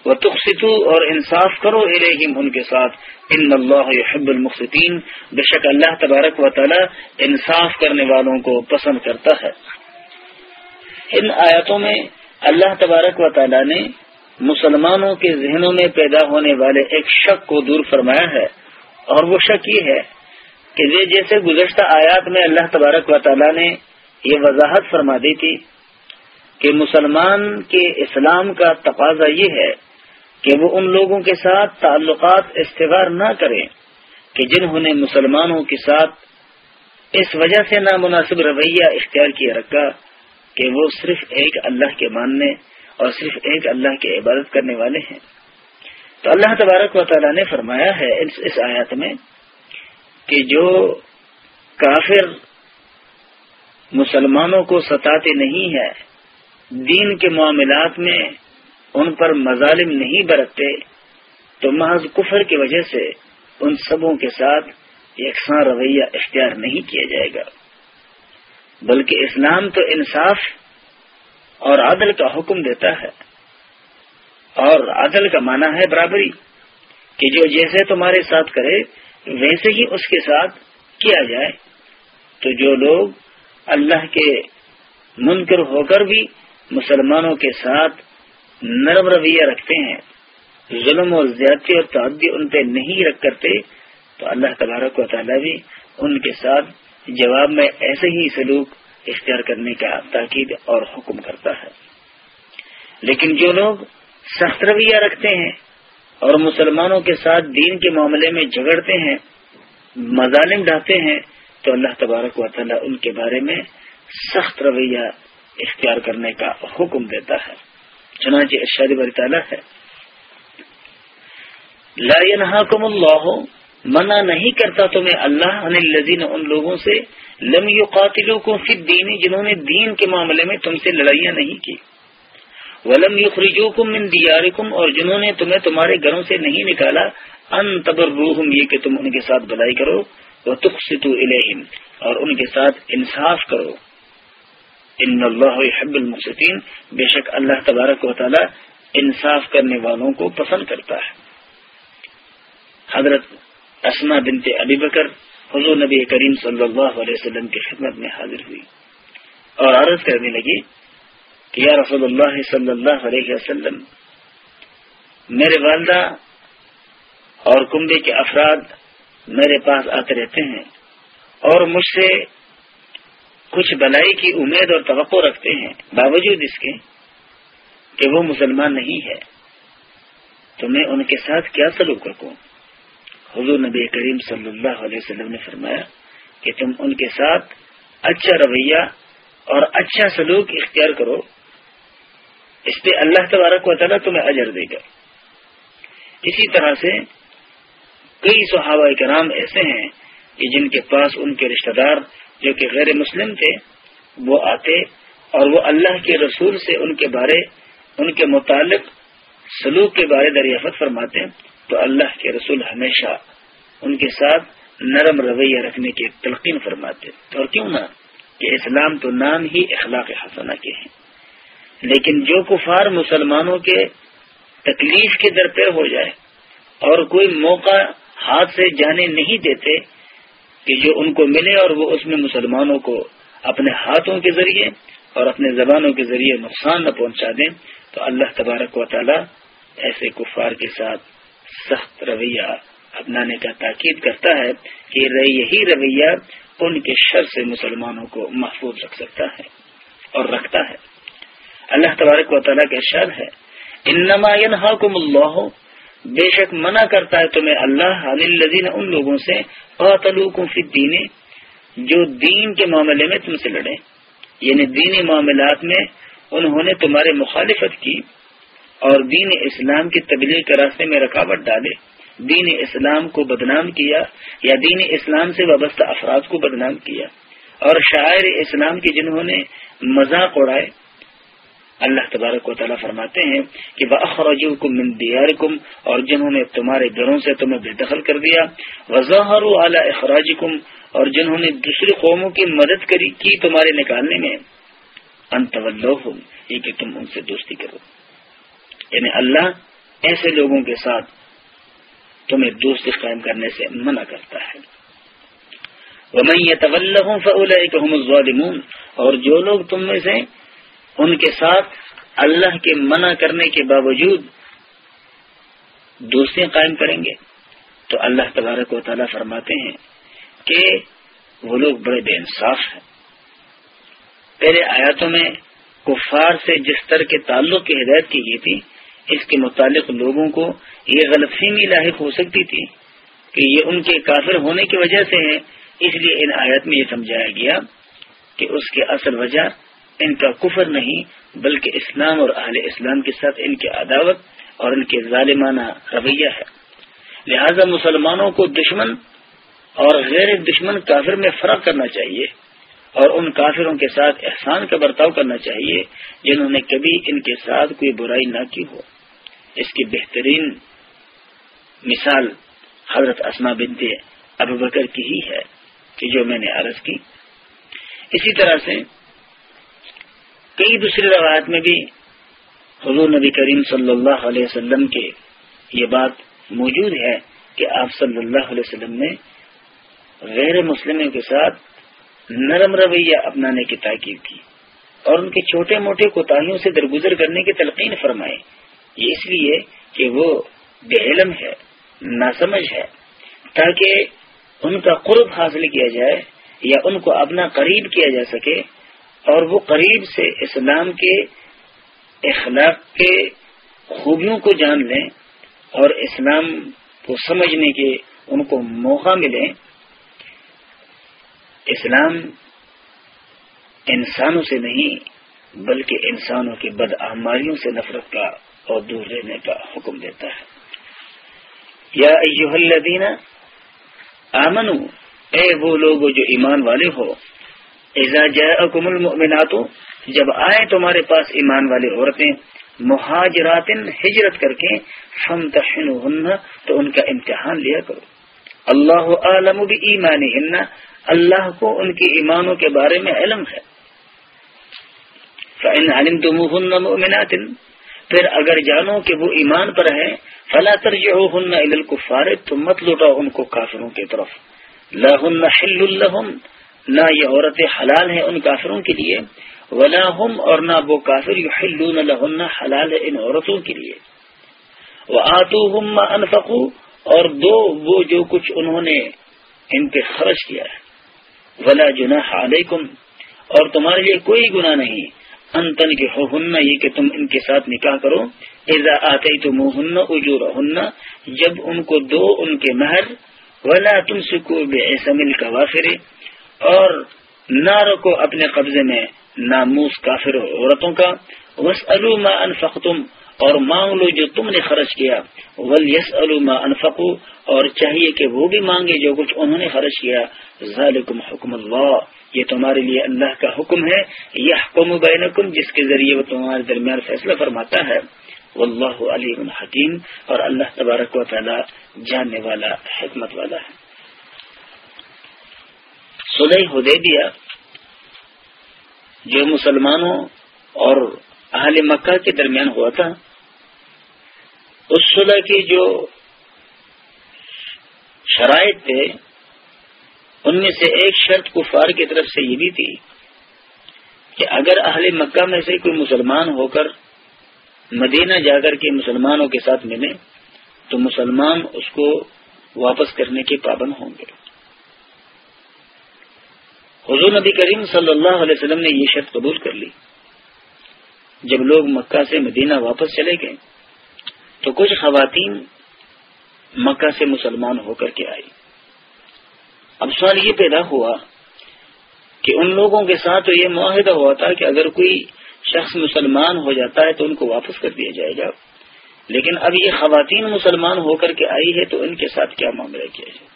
وہ تخصو اور انصاف کرو الیہم ان کے ساتھ۔ ان اللہ يحب المقصدین بے شک اللہ تبارک و تعالی انصاف کرنے والوں کو پسند کرتا ہے۔ ان آیاتوں میں اللہ تبارک و تعالی نے مسلمانوں کے ذہنوں میں پیدا ہونے والے ایک شک کو دور فرمایا ہے، اور وہ شک یہ ہے کہ جیسے گزشتہ آیات میں اللہ تبارک و تعالی نے یہ وضاحت فرما دی تھی کہ مسلمان کے اسلام کا تقاضا یہ ہے کہ وہ ان لوگوں کے ساتھ تعلقات استغار نہ کریں کہ جنہوں نے مسلمانوں کے ساتھ اس وجہ سے نامناسب رویہ اختیار کیا رکھا کہ وہ صرف ایک اللہ کے ماننے اور صرف ایک اللہ کے عبادت کرنے والے ہیں۔ تو اللہ تبارک و تعالیٰ نے فرمایا ہے اس آیات میں کہ جو کافر مسلمانوں کو ستاتے نہیں ہے دین کے معاملات میں ان پر مظالم نہیں برتتے، تو محض کفر کی وجہ سے ان سبوں کے ساتھ یکساں رویہ اختیار نہیں کیا جائے گا۔ بلکہ اسلام تو انصاف اور عدل کا حکم دیتا ہے۔ اور عدل کا معنی ہے برابری، کہ جو جیسے تمہارے ساتھ کرے ویسے ہی اس کے ساتھ کیا جائے، تو جو لوگ اللہ کے منکر ہو کر بھی مسلمانوں کے ساتھ نرم رویہ رکھتے ہیں، ظلم اور زیادتی اور تعدی ان پہ نہیں رکھ کرتے، تو اللہ تبارک و تعالیٰ بھی ان کے ساتھ جواب میں ایسے ہی سلوک اختیار کرنے کا تاکید اور حکم کرتا ہے۔ لیکن جو لوگ سخت رویہ رکھتے ہیں اور مسلمانوں کے ساتھ دین کے معاملے میں جھگڑتے ہیں، مظالم ڈھاتے ہیں، تو اللہ تبارک و تعالیٰ ان کے بارے میں سخت رویہ اختیار کرنے کا حکم دیتا ہے۔ چنانچہ ارشاد بری تعالیٰ ہے، لا ينهاكم اللہ، منع نہیں کرتا تمہیں اللہ عن الذین، ان لوگوں سے، لم يقاتلوكم فی الدین، جنہوں نے دین کے معاملے میں تم سے لڑائیاں نہیں کی۔ ولم يخرجوكم من دیارکم، اور جنہوں نے تمہیں تمہارے گھروں سے نہیں نکالا، ان تبروہم، یہ کہ تم ان کے ساتھ بلائی کرو وتقسطوا الیہم، اور ان کے ساتھ انصاف کرو۔ ان اللہ حب المقسطین، بے شک اللہ تبارک و تعالی انصاف کرنے والوں کو پسند کرتا ہے۔ حضرت اسما بنت ابی بکر، حضور نبی کریم صلی اللہ علیہ وسلم کی خدمت میں حاضر ہوئی اور عرض کرنے لگی کہ یا رسول اللہ صلی اللہ علیہ وسلم، میرے والدہ اور کنبے کے افراد میرے پاس آتے رہتے ہیں اور مجھ سے کچھ بلائی کی امید اور توقع رکھتے ہیں، باوجود اس کے کہ وہ مسلمان نہیں ہے۔ تو میں ان کے ساتھ کیا سلوک رکھوں؟ حضور نبی کریم صلی اللہ علیہ وسلم نے فرمایا کہ تم ان کے ساتھ اچھا رویہ اور اچھا سلوک اختیار کرو۔ اس پہ اللہ تبارک و تعالیٰ تمہیں اجر دے گا۔ اسی طرح سے کئی صحابہ کرام ایسے ہیں کہ جن کے پاس ان کے رشتہ دار جو کہ غیر مسلم تھے، وہ آتے اور وہ اللہ کے رسول سے ان کے بارے، ان کے متعلق سلوک کے بارے دریافت فرماتے تو اللہ کے رسول ہمیشہ ان کے ساتھ نرم رویہ رکھنے کی تلقین فرماتے اور کیوں نہ کہ اسلام تو نام ہی اخلاق حسنہ کے ہیں۔ لیکن جو کفار مسلمانوں کے تکلیف کے درپے ہو جائے اور کوئی موقع ہاتھ سے جانے نہیں دیتے کہ جو ان کو ملے اور وہ اس میں مسلمانوں کو اپنے ہاتھوں کے ذریعے اور اپنے زبانوں کے ذریعے نقصان نہ پہنچا دیں، تو اللہ تبارک و تعالی ایسے کفار کے ساتھ سخت رویہ اپنانے کا تاکید کرتا ہے کہ یہی رویہ ان کے شر سے مسلمانوں کو محفوظ رکھ سکتا ہے اور رکھتا ہے۔ اللہ تبارک و تعالیٰ کا ارشاد ہے، انما ينهاكم اللہ، بے شک منع کرتا ہے تمہیں اللہ الذین، ان لوگوں سے، قاتلوکم فی الدین، جو دین کے معاملے میں تم سے لڑے۔ یعنی دینی معاملات میں انہوں نے تمہارے مخالفت کی اور دین اسلام کی تبلیغ کے راستے میں رکاوٹ ڈالے۔ دین اسلام کو بدنام کیا یا دین اسلام سے وابستہ افراد کو بدنام کیا۔ اور شاعر اسلام کی جنہوں نے مذاق اڑائے اللہ تبارک و تعالیٰ فرماتے ہیں کہ بخراج کم دیار کم اور جنہوں نے تمہارے گھروں سے تمہیں بے دخل کر دیا وضاحر اعلیٰ اخراج کم اور جنہوں نے دوسری قوموں کی مدد کری کی تمہارے نکالنے میں یہ کہ تم ان سے دوستی کرو۔ یعنی اللہ ایسے لوگوں کے ساتھ تمہیں دوستی قائم کرنے سے منع کرتا ہے۔ وہ میں یہ طول ہوں اور جو لوگ تم میں سے ان کے ساتھ اللہ کے منع کرنے کے باوجود دوسرے قائم کریں گے۔ تو اللہ تبارک و تعالیٰ فرماتے ہیں کہ وہ لوگ بڑے بے انصاف ہیں۔ پہلے آیاتوں میں کفار سے جس طرح کے تعلق کی ہدایت کی گئی تھی، اس کے متعلق لوگوں کو یہ غلط فہمی لاحق ہو سکتی تھی کہ یہ ان کے کافر ہونے کی وجہ سے ہے اس لیے ان آیات میں یہ سمجھایا گیا کہ اس کی اصل وجہ ان کا کفر نہیں، بلکہ اسلام اور اہل اسلام کے ساتھ ان کی عداوت اور ان کے ظالمانہ رویہ ہے۔ لہذا مسلمانوں کو دشمن اور غیر دشمن کافر میں فرق کرنا چاہیے اور ان کافروں کے ساتھ احسان کا برتاؤ کرنا چاہیے جنہوں نے کبھی ان کے ساتھ کوئی برائی نہ کی ہو۔ اس کی بہترین مثال حضرت اسما بنت ابو بکر کی ہی ہے کہ جو میں نے عرض کی۔ اسی طرح سے کئی دوسری روایت میں بھی حضور نبی کریم صلی اللہ علیہ وسلم کے یہ بات موجود ہے کہ آپ صلی اللہ علیہ وسلم نے غیر مسلموں کے ساتھ نرم رویہ اپنانے کی تاکید کی اور ان کے چھوٹے موٹے کوتاہیوں سے درگزر کرنے کی تلقین فرمائے یہ اس لیے کہ وہ بے علم ہے، ناسمجھ ہے۔ تاکہ ان کا قرب حاصل کیا جائے یا ان کو اپنا قریب کیا جا سکے اور وہ قریب سے اسلام کے اخلاق کے خوبیوں کو جان لیں اور اسلام کو سمجھنے کے ان کو موقع ملے، اسلام انسانوں سے نہیں، بلکہ انسانوں کی بدعماریوں سے نفرت کا اور دور رہنے کا حکم دیتا ہے۔ یا ایوہ الذین آمنو اے وہ لوگ جو ایمان والے ہو ایزا جاءکم المؤمنات، جب آئے تمہارے پاس ایمان والی عورتیں، مہاجرات ہجرت کر کے فم تو ان کا امتحان لیا کرو۔ اللہ عالم بھی ایمان اللہ کو ان کی ایمانوں کے بارے میں علم ہے۔ فَإِنْ عَلِمْتُمُوهُنَّ مُؤْمِنَاتٍ، پھر اگر جانو کہ وہ ایمان پر ہیں، فلا ترجعوهن الى الكفار تم مت لوٹاؤ ان کو کافروں کی طرف۔ لاهن حل لهم نہ یہ عورتیں حلال ہیں ان کافروں کے لیے، ولا هم اور نہ وہ کافر يحلون لهن حلال ہے ان عورتوں کے لیے۔ وآتوهم ما انفقوا اور دو وہ جو کچھ انہوں نے ان پہ خرچ کیا ہے۔ ولا جناح علیکم اور تمہارے لیے کوئی گناہ نہیں۔ انتن کے ہو ہننا یہ کہ تم ان کے ساتھ نکاح کرو۔ ایزا آتے تو منہ اجور جب ان کو دو ان کے مہر، ولا تم سکو بے ایسمل کا وافر اور نہ رکھو اپنے قبضے میں ناموس کافر عورتوں کا وس ما انفقتم اور مانگ لو جو تم نے خرچ کیا۔ ول یس انفقو اور چاہیے کہ وہ بھی مانگے جو کچھ انہوں نے خرچ کیا۔ ذالکم حکم اللہ یہ تمہارے لیے اللہ کا حکم ہے۔ یہ حکم بینکم جس کے ذریعے وہ تمہارے درمیان فیصلہ فرماتا ہے۔ واللہ علی حکیم اور اللہ تبارک و تعالی جاننے والا حکمت والا ہے۔ سلح حدیبیہ جو مسلمانوں اور اہل مکہ کے درمیان ہوا تھا، اس صلح کی جو شرائط تھے، ان میں سے ایک شرط کفار کی طرف سے یہ بھی تھی کہ اگر اہل مکہ میں سے کوئی مسلمان ہو کر مدینہ جا کر کے مسلمانوں کے ساتھ ملے، تو مسلمان اس کو واپس کرنے کے پابند ہوں گے۔ حضور نبی کریم صلی اللہ علیہ وسلم نے یہ شرط قبول کر لی۔ جب لوگ مکہ سے مدینہ واپس چلے گئے، تو کچھ خواتین مکہ سے مسلمان ہو کر کے آئی اب سوال یہ پیدا ہوا کہ ان لوگوں کے ساتھ یہ معاہدہ ہوا تھا کہ اگر کوئی شخص مسلمان ہو جاتا ہے تو ان کو واپس کر دیا جائے گا۔ لیکن اب یہ خواتین مسلمان ہو کر کے آئی ہے تو ان کے ساتھ کیا معاملہ کیا جائے؟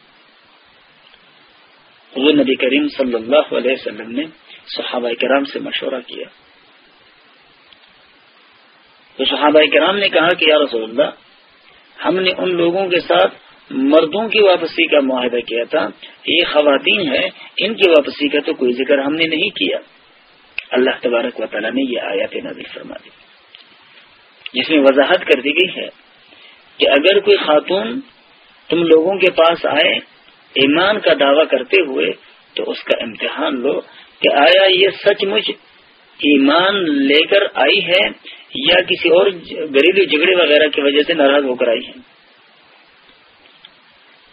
حضور نبی کریم صلی اللہ علیہ وسلم نے صحابہ کرام سے مشورہ کیا۔ تو صحابہ کرام نے کہا کہ یا رسول اللہ، ہم نے ان لوگوں کے ساتھ مردوں کی واپسی کا معاہدہ کیا تھا۔ یہ خواتین ہیں، ان کی واپسی کا تو کوئی ذکر ہم نے نہیں کیا۔ اللہ تبارک و تعالیٰ نے یہ آیات نظر فرما دی۔ جس میں وضاحت کر دی گئی ہے کہ اگر کوئی خاتون تم لوگوں کے پاس آئے ایمان کا دعویٰ کرتے ہوئے تو اس کا امتحان لو کہ آیا یہ سچ مچ ایمان لے کر آئی ہے یا کسی اور گھریلو جھگڑے وغیرہ کی وجہ سے ناراض ہو کر آئی ہے؟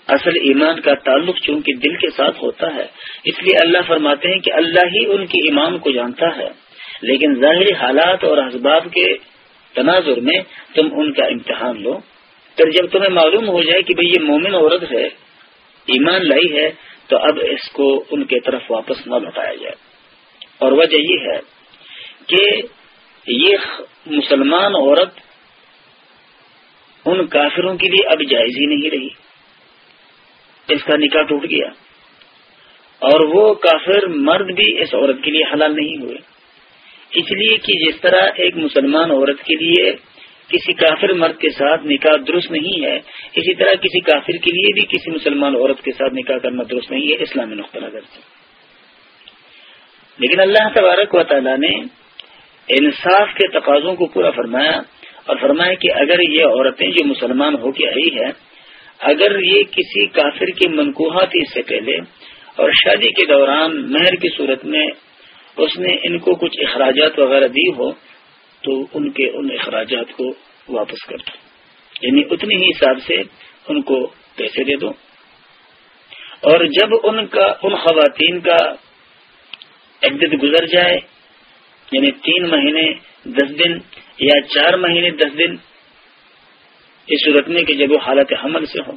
اصل ایمان کا تعلق چونکہ دل کے ساتھ ہوتا ہے، اس لیے اللہ فرماتے ہیں کہ اللہ ہی ان کی ایمان کو جانتا ہے۔ لیکن ظاہری حالات اور اسباب کے تناظر میں تم ان کا امتحان لو۔ پھر جب تمہیں معلوم ہو جائے کہ بھئی یہ مومن عورت ہے۔ ایمان لائی ہے، تو اب اس کو ان کے طرف واپس نہ لوٹایا جائے۔ اور وجہ یہ ہے کہ یہ مسلمان عورت ان کافروں کے لیے اب جائز ہی نہیں رہی۔ اس کا نکاح ٹوٹ گیا۔ اور وہ کافر مرد بھی اس عورت کے لیے حلال نہیں ہوئے۔ اس لیے کہ جس طرح ایک مسلمان عورت کے لیے کسی کافر مرد کے ساتھ نکاح درست نہیں ہے، اسی طرح کسی کافر کے لیے بھی کسی مسلمان عورت کے ساتھ نکاح کرنا درست نہیں ہے، اسلامی نقطہ نظر سے۔ لیکن اللہ تبارک و تعالیٰ نے انصاف کے تقاضوں کو پورا فرمایا اور فرمایا کہ اگر یہ عورتیں جو مسلمان ہو کے آئی ہے اگر یہ کسی کافر کی منقوہ تھی اس سے پہلے اور شادی کے دوران مہر کی صورت میں اس نے ان کو کچھ اخراجات وغیرہ دی ہو تو ان کے ان اخراجات کو واپس کر دو۔ یعنی اتنی ہی حساب سے ان کو پیسے دے دو۔ اور جب ان کا، ان خواتین کا عدت گزر جائے یعنی تین مہینے دس دن یا چار مہینے دس دن اس صورت میں کہ جب وہ حالت حمل سے ہو۔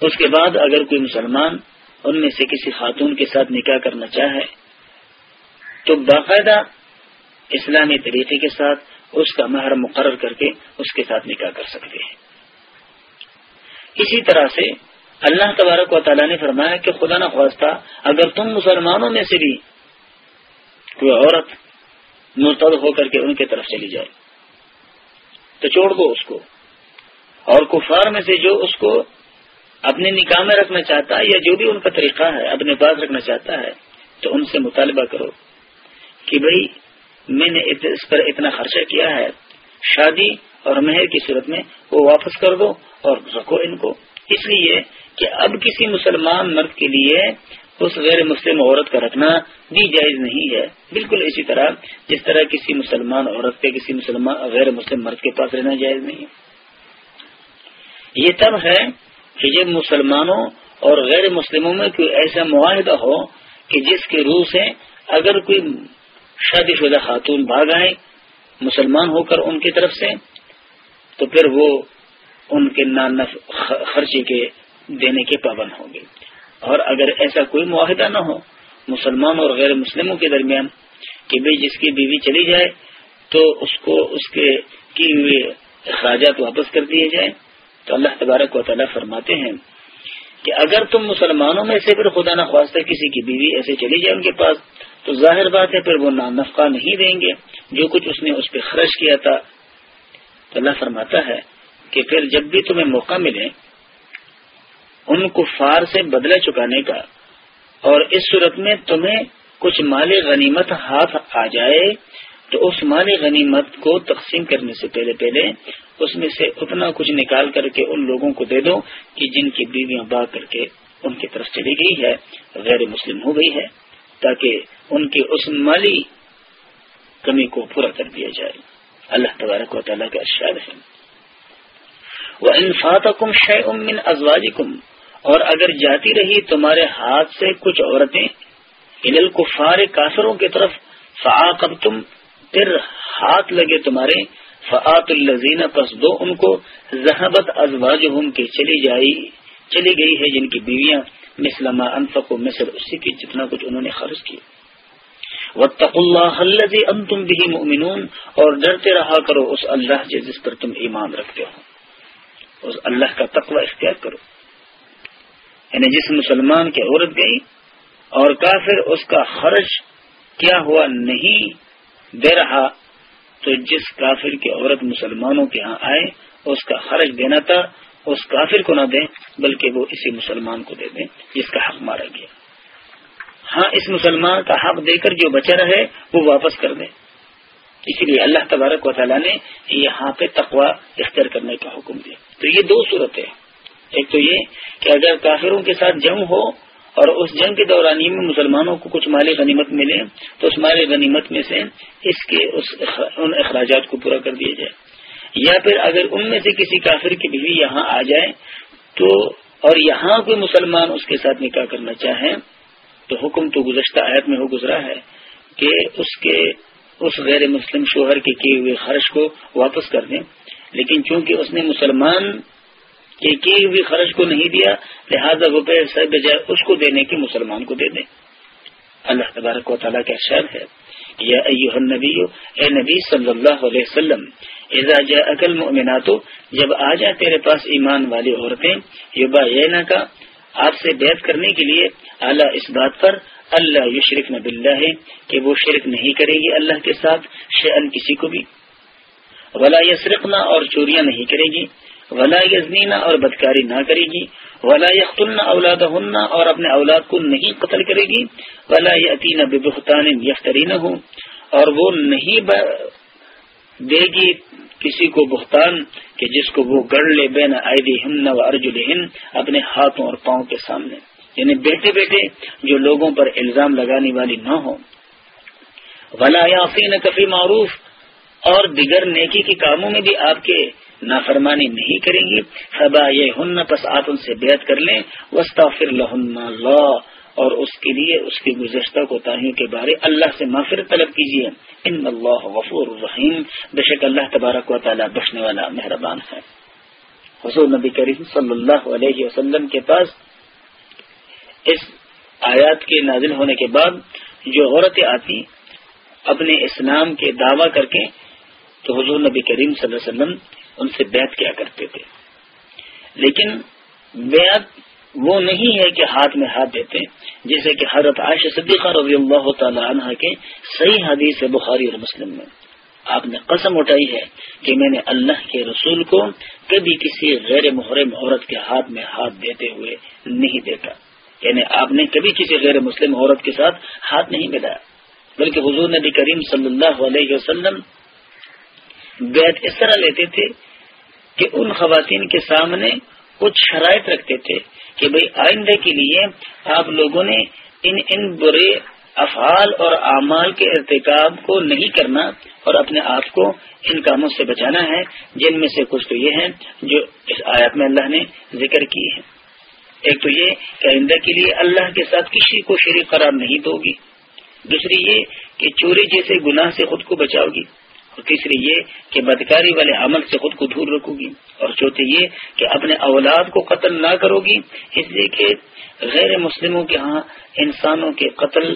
اس کے بعد اگر کوئی مسلمان ان میں سے کسی خاتون کے ساتھ نکاح کرنا چاہے، تو باقاعدہ اسلامی طریقے کے ساتھ اس کا مہر مقرر کر کے اس کے ساتھ نکاح کر سکتے ہیں۔ اسی طرح سے اللہ تبارک و تعالیٰ نے فرمایا کہ خدا نخواستہ اگر تم مسلمانوں میں سے بھی کوئی عورت مرتد ہو کر کے ان کی طرف چلی جائے، تو چھوڑ دو اس کو۔ اور کفار میں سے جو اس کو اپنے نکاح میں رکھنا چاہتا ہے یا جو بھی ان کا طریقہ ہے، اپنے پاس رکھنا چاہتا ہے، تو ان سے مطالبہ کرو کہ بھائی میں نے اس پر اتنا خرچہ کیا ہے۔ شادی اور مہر کی صورت میں وہ واپس کر دو اور رکھو ان کو۔ اس لیے کہ اب کسی مسلمان مرد کے لیے اس غیر مسلم عورت کا رکھنا بھی جائز نہیں ہے۔ بالکل اسی طرح جس طرح کسی مسلمان عورت کے کسی مسلمان غیر مسلم مرد کے پاس رہنا جائز نہیں ہے۔ یہ تب ہے کہ جب مسلمانوں اور غیر مسلموں میں کوئی ایسا معاہدہ ہو کہ جس کے روح سے اگر کوئی شادی شدہ خاتون بھاگ آئے مسلمان ہو کر ان کی طرف سے، تو پھر وہ ان کے نان خرچے کے دینے کے پابند ہوں گے۔ اور اگر ایسا کوئی معاہدہ نہ ہو، مسلمان اور غیر مسلموں کے درمیان، کہ بھائی جس کی بیوی چلی جائے، تو اس کو اس کے کی ہوئے اخراجات واپس کر دیے جائیں۔ تو اللہ تبارک و تعالیٰ فرماتے ہیں کہ اگر تم مسلمانوں میں سے پھر خدا نخواستہ کسی کی بیوی ایسے چلی جائے ان کے پاس تو ظاہر بات ہے پھر وہ نفقہ نہیں دیں گے۔ جو کچھ اس نے اس پہ خرچ کیا تھا۔ تو اللہ فرماتا ہے کہ پھر جب بھی تمہیں موقع ملے، ان کو فار سے بدلہ چکانے کا اور اس صورت میں تمہیں کچھ مال غنیمت ہاتھ آ جائے، تو اس مال غنیمت کو تقسیم کرنے سے پہلے پہلے اس میں سے اتنا کچھ نکال کر کے ان لوگوں کو دے دو کہ جن کی بیویاں با کر کے ان کی طرف چلی گئی ہے، غیر مسلم ہو گئی ہے، تاکہ ان کی اس مالی کمی کو پورا کر دیا جائے۔ اللہ تبارک و تعالیٰ کا ارشاد ہے وہ انفاط کم شہ امن ازواج کم اور اگر جاتی رہی تمہارے ہاتھ سے کچھ عورتیں یعنی ان کفار کافروں کی طرف فعاقب تم پھر ہاتھ لگے تمہارے۔ فعت الزین پس دو ان کو۔ ذہبت ازواج کے چلی جائی، چلی گئی ہے جن کی بیویاں۔ مسلم انفق و مصر اسی کی جتنا کچھ انہوں نے خرچ کیا۔ وطق اللہ ام تم بھی مؤمنون اور ڈرتے رہا کرو اس اللہ سے جس پر تم ایمان رکھتے ہو۔ اس اللہ کا تقوی اختیار کرو۔ یعنی جس مسلمان کی عورت گئی اور کافر اس کا خرچ کیا ہوا نہیں دے رہا، تو جس کافر کی عورت مسلمانوں کے ہاں آئے، اس کا خرچ دینا تھا، اس کافر کو نہ دیں، بلکہ وہ اسی مسلمان کو دے دیں، جس کا حق مارا گیا۔ ہاں اس مسلمان کا حق دے کر جو بچا رہے، وہ واپس کر دیں۔ اسی لیے اللہ تبارک و تعالیٰ نے یہاں پہ تقوا اختیار کرنے کا حکم دیا۔ تو یہ دو صورتیں ایک تو یہ کہ اگر کافروں کے ساتھ جنگ ہو اور اس جنگ کے دورانی میں مسلمانوں کو کچھ مالی غنیمت ملے، تو اس مالی غنیمت میں سے اس کے اس ان اخراجات کو پورا کر دیا جائے۔ یا پھر اگر ان میں سے کسی کافر کی بیوی یہاں آ جائے، تو اور یہاں کوئی مسلمان اس کے ساتھ نکاح کرنا چاہیں تو حکم تو گزشتہ آیت میں ہو گزرا ہے کہ اس کے اس غیر مسلم شوہر کے کیے ہوئے خرچ کو واپس کر دیں۔ لیکن چونکہ اس نے مسلمان کہ کی ہوئی خرچ کو نہیں دیا، لہذا روپے سے بجائے اس کو دینے کی مسلمان کو دے دیں۔ اللہ تبارک و تعالیٰ کا شر ہے یا ایوہ النبی اے نبی صلی اللہ علیہ وسلم، اذا جاء اکل جب آ جائے تیرے پاس ایمان والی عورتیں یوبا کا آپ سے بیعت کرنے کے لیے اعلیٰ اس بات پر اللہ یشرک نب اللہ ہے کہ وہ شرک نہیں کرے گی اللہ کے ساتھ شعن کسی کو بھی۔ ولا یسرقنا اور چوریاں نہیں کرے گی، ولا یزنینا اور بدکاری نہ کرے گی، ولا یختلنا اولاد اور اپنے اولاد کو نہیں قتل کرے گی، ولا یتین ببختان یفترین ہوں اور وہ نہیں دے گی کسی کو بہتان کہ جس کو وہ گڑ لے بین آئے ہم و ارجل اپنے ہاتھوں اور پاؤں کے سامنے۔ یعنی بیٹے بیٹے جو لوگوں پر الزام لگانے والی نہ ہو ولا یافین کفی معروف۔ اور دیگر نیکی کے کاموں میں بھی آپ کے نافرمانی نہیں کریں گی خبا یہ ہن پس آپ ان سے بیعت کر لیں۔ وسطہ اللہ۔ اور اس کے لیے اس کی گزشتہ کوتاہیوں کے بارے اللہ سے معافر طلب کیجیے۔ ان اللہ غفور الرحیم۔ بے شک اللہ تبارک و تعالیٰ بخشنے والا مہربان ہے۔ حضور نبی کریم صلی اللہ علیہ وسلم کے پاس اس آیات کے نازل ہونے کے بعد جو عورتیں آتی، اپنے اسلام کے دعوی کر کے تو حضور نبی کریم صلی اللہ علیہ وسلم ان سے بیعت کیا کرتے تھے۔ لیکن بیعت وہ نہیں ہے کہ ہاتھ میں ہاتھ دیتے جیسے کہ حضرت عائشہ صدیقہ رضی اللہ تعالی عنہ کے صحیح حدیث ہے بخاری اور مسلم میں۔ آپ نے قسم اٹھائی ہے کہ میں نے اللہ کے رسول کو کبھی کسی غیر محرم عورت کے ہاتھ میں ہاتھ دیتے ہوئے نہیں دیکھا یعنی آپ نے کبھی کسی غیر مسلم عورت کے ساتھ ہاتھ نہیں ملایا بلکہ حضور نبی کریم صلی اللہ علیہ وسلم بیت اس طرح لیتے تھے کہ ان خواتین کے سامنے کچھ شرائط رکھتے تھے کہ بھئی آئندہ کے لیے آپ لوگوں نے ان ان برے افعال اور اعمال کے ارتکاب کو نہیں کرنا اور اپنے آپ کو ان کاموں سے بچانا ہے، جن میں سے کچھ تو یہ ہیں جو اس آیات میں اللہ نے ذکر کی ہے ایک تو یہ کہ آئندہ کے لیے اللہ کے ساتھ کسی کو شریک قرار نہیں دو گی۔ دوسری یہ کہ چوری جیسے گناہ سے خود کو بچاؤ گی۔ اور تیسری یہ کہ بدکاری والے عمل سے خود کو دور رکھو گی اور چوتھی یہ کہ اپنے اولاد کو قتل نہ کرو گی، اس لیے کہ غیر مسلموں کے ہاں انسانوں کے قتل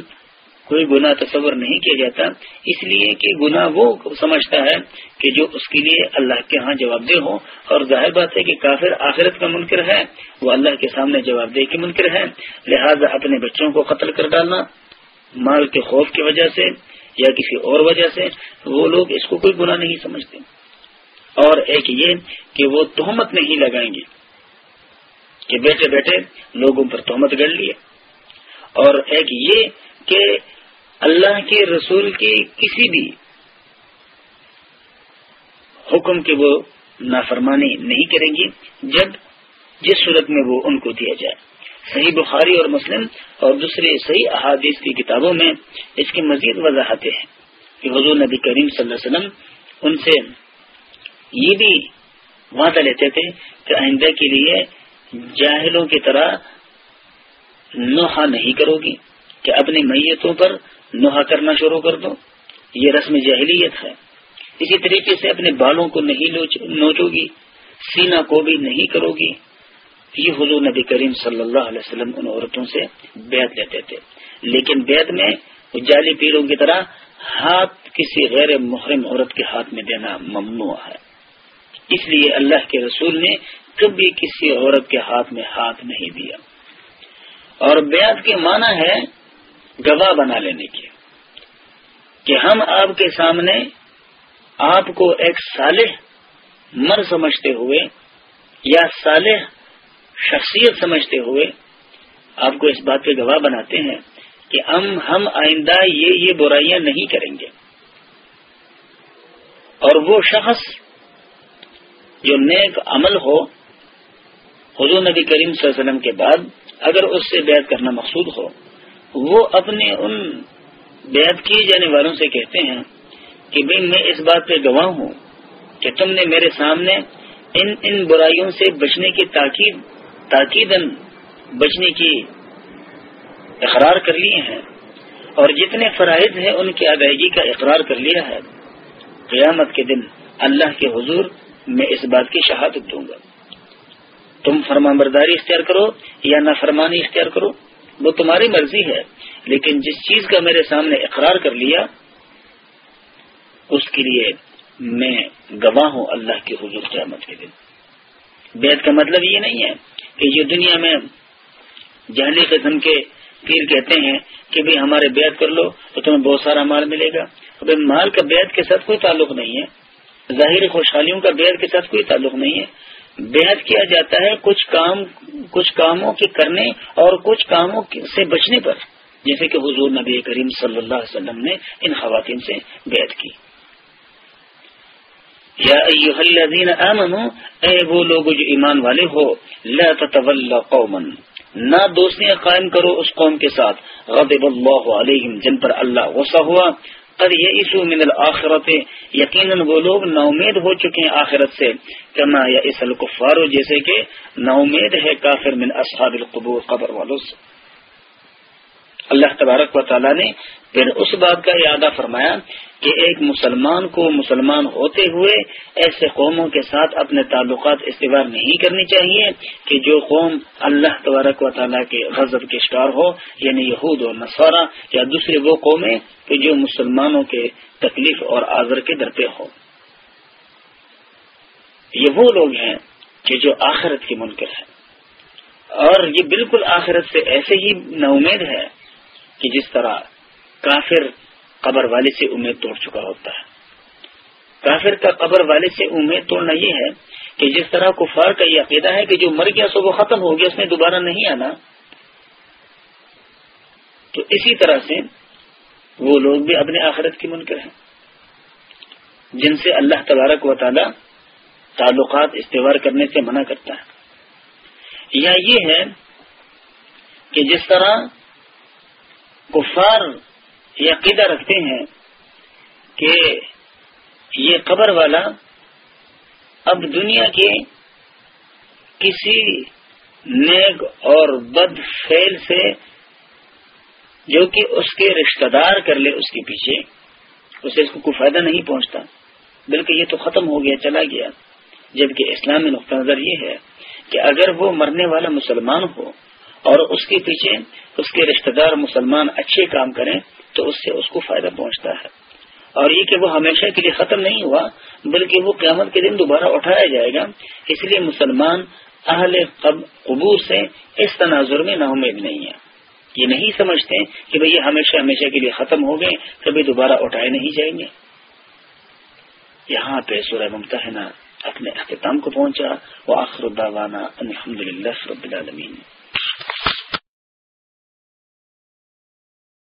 کوئی گناہ تصور نہیں کیا جاتا، اس لیے کہ گناہ وہ سمجھتا ہے کہ جو اس کے لیے اللہ کے ہاں جواب دہ ہو اور ظاہر بات ہے کہ کافر آخرت کا منکر ہے، وہ اللہ کے سامنے جواب دہ کے منکر ہے۔ لہذا اپنے بچوں کو قتل کر ڈالنا مال کے خوف کی وجہ سے یا کسی اور وجہ سے وہ لوگ اس کو کوئی گناہ نہیں سمجھتے۔ اور ایک یہ کہ وہ تہمت نہیں لگائیں گے کہ بیٹے بیٹے لوگوں پر تہمت گڑ لیے۔ اور ایک یہ کہ اللہ کے رسول کی کسی بھی حکم کے وہ نافرمانی نہیں کریں گی جب جس صورت میں وہ ان کو دیا جائے۔ صحیح بخاری اور مسلم اور دوسرے صحیح احادیث کی کتابوں میں اس کی مزید وضاحتیں ہیں کہ حضور نبی کریم صلی اللہ علیہ وسلم ان سے یہ بھی وعدہ لیتے تھے کہ آئندہ کے لیے جاہلوں کی طرح نوحہ نہیں کرو گی، کہ اپنی میتوں پر نوحہ کرنا شروع کر دو۔ یہ رسم جاہلیت ہے۔ اسی طریقے سے اپنے بالوں کو نہیں نوچو گی سینا کو بھی نہیں کرو گی۔ یہ حضور نبی کریم صلی اللہ علیہ وسلم ان عورتوں سے بیعت لیتے تھے۔ لیکن بیعت میں جعلی پیروں کی طرح ہاتھ کسی غیر محرم عورت کے ہاتھ میں دینا ممنوع ہے۔ اس لیے اللہ کے رسول نے کبھی کسی عورت کے ہاتھ میں ہاتھ نہیں دیا۔ اور بیعت کے معنی ہے گواہ بنا لینے کی کہ ہم آپ کے سامنے آپ کو ایک صالح مر سمجھتے ہوئے یا صالح شخصیت سمجھتے ہوئے آپ کو اس بات پہ گواہ بناتے ہیں کہ ہم ہم آئندہ یہ یہ برائیاں نہیں کریں گے۔ اور وہ شخص جو نیک عمل ہو، حضور نبی کریم صلی اللہ علیہ وسلم کے بعد اگر اس سے بیعت کرنا مقصود ہو، وہ اپنے ان بیعت کیے جانے والوں سے کہتے ہیں کہ بھائی میں اس بات پہ گواہ ہوں کہ تم نے میرے سامنے ان ان برائیوں سے بچنے کی تاکید تاکید بچنے کی اقرار کر لیے ہیں اور جتنے فرائض ہیں ان کی ادائیگی کا اقرار کر لیا ہے۔ قیامت کے دن اللہ کے حضور میں اس بات کی شہادت دوں گا۔ تم فرما برداری اختیار کرو یا نہ فرمانی اختیار کرو، وہ تمہاری مرضی ہے، لیکن جس چیز کا میرے سامنے اقرار کر لیا، اس کے لیے میں گواہ ہوں اللہ کے حضور قیامت کے دن۔ بیت کا مطلب یہ نہیں ہے کہ یہ دنیا میں جہلی قسم کے پیر کہتے ہیں کہ بھی ہمارے بیعت کر لو تو تمہیں بہت سارا مال ملے گا۔ مال کا بیعت کے ساتھ کوئی تعلق نہیں ہے۔ ظاہری خوشحالیوں کا بیعت کے ساتھ کوئی تعلق نہیں ہے۔ بیعت کیا جاتا ہے کچھ کام، کچھ کاموں کے کرنے اور کچھ کاموں سے بچنے پر۔ جیسے کہ حضور نبی کریم صلی اللہ علیہ وسلم نے ان خواتین سے بیعت کی۔ یا الذین آمنوا اے وہ لوگ جو ایمان والے ہو، لا تتولى قوما، نہ دوستیاں قائم کرو اس قوم کے ساتھ۔ غضب اللہ علیہم، جن پر اللہ غصہ ہوا۔ قد یئسوا من الاخرت یقینا وہ لوگ نا امید ہو چکے ہیں آخرت سے۔ کما یئس الکفار، جیسے کہ نا امید ہے کافر من اصحاب القبور، قبر والوں سے۔ اللہ تبارک و تعالیٰ نے پھر اس بات کا ارادہ فرمایا کہ ایک مسلمان کو مسلمان ہوتے ہوئے ایسے قوموں کے ساتھ اپنے تعلقات استوار نہیں کرنی چاہیے کہ جو قوم اللہ تبارک و تعالیٰ کے غضب کے شکار ہو یعنی یہود و نصارہ یا دوسرے وہ قومیں کہ جو مسلمانوں کے تکلیف اور آزر کے درپے ہو یہ وہ لوگ ہیں کہ جو آخرت کی منکر ہے اور یہ بالکل آخرت سے ایسے ہی نا امید ہے کہ جس طرح کافر قبر والے سے امید توڑ چکا ہوتا ہے۔ کافر کا قبر والے سے امید توڑنا یہ ہے کہ جس طرح کفار کا یہ عقیدہ ہے کہ جو مر گیا سو وہ ختم ہو گیا، اس میں دوبارہ نہیں آنا۔ تو اسی طرح سے وہ لوگ بھی اپنے آخرت کی منکر ہیں، جن سے اللہ تبارک و تعالی تعلقات استوار کرنے سے منع کرتا ہے۔ یا یہ ہے کہ جس طرح کفار یہ عقیدہ رکھتے ہیں کہ یہ قبر والا اب دنیا کے کسی نیک اور بد فیل سے جو کہ اس کے رشتہ دار کر لے اس کے پیچھے، اسے اس کو کوئی فائدہ نہیں پہنچتا۔ بلکہ یہ تو ختم ہو گیا، چلا گیا۔ جبکہ اسلامی نقطہ نظر یہ ہے کہ اگر وہ مرنے والا مسلمان ہو اور اس کے پیچھے اس کے رشتہ دار مسلمان اچھے کام کریں تو اس سے اس کو فائدہ پہنچتا ہے۔ اور یہ کہ وہ ہمیشہ کے لیے ختم نہیں ہوا، بلکہ وہ قیامت کے دن دوبارہ اٹھایا جائے گا۔ اس لیے مسلمان اہل قبور سے اس تناظر میں نا امید نہیں ہے۔ یہ نہیں سمجھتے کہ بھئی یہ ہمیشہ ہمیشہ کے لیے ختم ہو گئے، کبھی دوبارہ اٹھائے نہیں جائیں گے۔ یہاں پہ سورہ ممتحنہ اپنے اختتام کو پہنچا۔ وہ آخر الداوانہ الحمد للہ رب العالمین۔